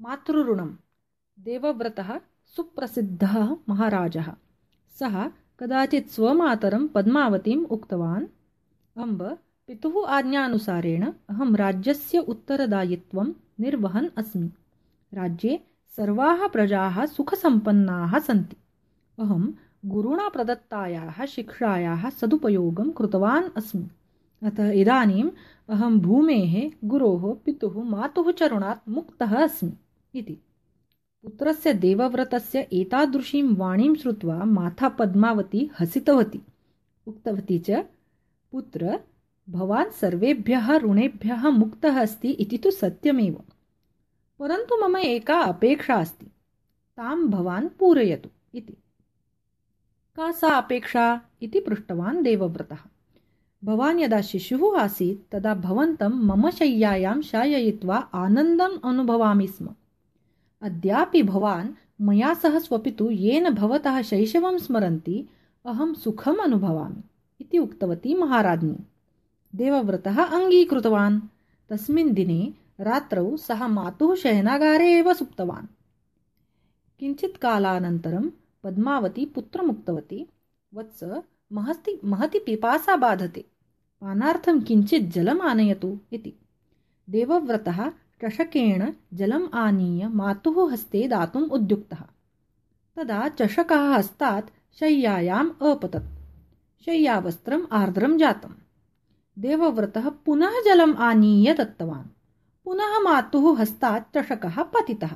मातृऋणं देवव्रतः सुप्रसिद्धः महाराजः। सः कदाचित् स्वमातरं पद्मावतीम् उक्तवान्। अम्ब, पितुः आज्ञानुसारेण अहं राज्यस्य उत्तरदायित्वं निर्वहन् अस्मि। राज्ये सर्वाः प्रजाः सुखसम्पन्नाः सन्ति। अहं गुरुणा प्रदत्तायाः शिक्षायाः सदुपयोगं कृतवान् अस्मि। अतः इदानीम् अहं भूमेः गुरोः, पितुः, मातुः चरुणात् मुक्तः अस्मि। इति। पुत्रस्य देवव्रतस्य एतादृशीं वाणीं श्रुत्वा माता पद्मावती हसितवती। उक्तवती च पुत्र भवान् सर्वेभ्यः ऋणेभ्यः मुक्तः अस्ति इति तु सत्यमेव। परन्तु मम एका अपेक्षा अस्ति। तां भवान् पूरयतु इति। का सा अपेक्षा? इति पृष्टवान् देवव्रतः। भवान् यदा शिशुः आसीत् तदा भवन्तं मम शय्यायां शाययित्वा आनन्दम् अनुभवामि स्म। अद्यापि भवान् मया सह स्वपितु येन भवतः शैशवं स्मरन्ति अहं सुखम् अनुभवामि इति उक्तवती महाराज्ञी। देवव्रतः अङ्गीकृतवान्। तस्मिन् दिने रात्रौ सः मातुः शयनागारे एव सुप्तवान्। किञ्चित् कालानन्तरं पद्मावती पुत्रमुक्तवती। वत्स महस्ति महति पिपासा बाधते। पानार्थं किञ्चित् जलम् आनयतु इति। देवव्रतः चषकेण जलम् आनीय मातुः हस्ते दातुम् उद्युक्तः। तदा चषकः हस्तात् शय्यायाम् अपतत्। शय्यावस्त्रम् आर्द्रं जातम्। देवव्रतः पुनः जलम् आनीय दत्तवान्। पुनः मातुः हस्तात् चषकः पतितः।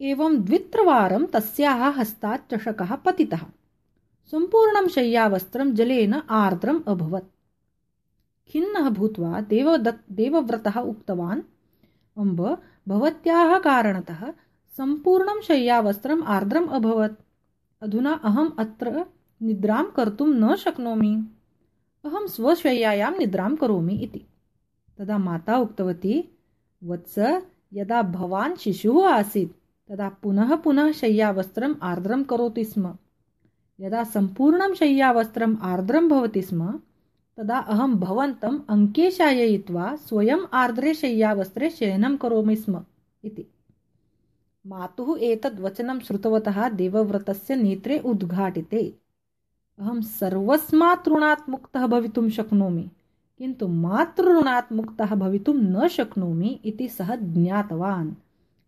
एवं द्वित्रवारं तस्याः हस्तात् चषकः पतितः। सम्पूर्णं शय्यावस्त्रं जलेन आर्द्रम् अभवत्। खिन्नः भूत्वा देवदत् देवव्रतः उक्तवान् अम्ब भवत्याः कारणतः सम्पूर्णं शय्यावस्त्रम् आर्द्रम् अभवत्। अधुना अहम् अत्र निद्रां कर्तुं न शक्नोमि। अहं स्वशय्यायां निद्रां करोमि इति। तदा माता उक्तवती वत्स यदा भवान् शिशुः आसीत् तदा पुनः पुनः शय्यावस्त्रम् आर्द्रं करोति स्म। यदा सम्पूर्णं शय्यावस्त्रम् आर्द्रं भवति स्म तदा अहं भवन्तम् अङ्के शाययित्वा स्वयम् आर्द्रे शय्यावस्त्रे शयनं करोमि स्म इति। मातुः एतद् वचनं श्रुतवतः देवव्रतस्य नेत्रे उद्घाटिते। अहं सर्वस्मात् ऋणात् मुक्तः भवितुं शक्नोमि, किन्तु मातृऋणात् मुक्तः भवितुं न शक्नोमि इति सः ज्ञातवान्।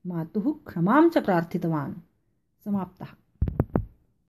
मातुः क्षमां च प्रार्थितवान्। समाप्तः।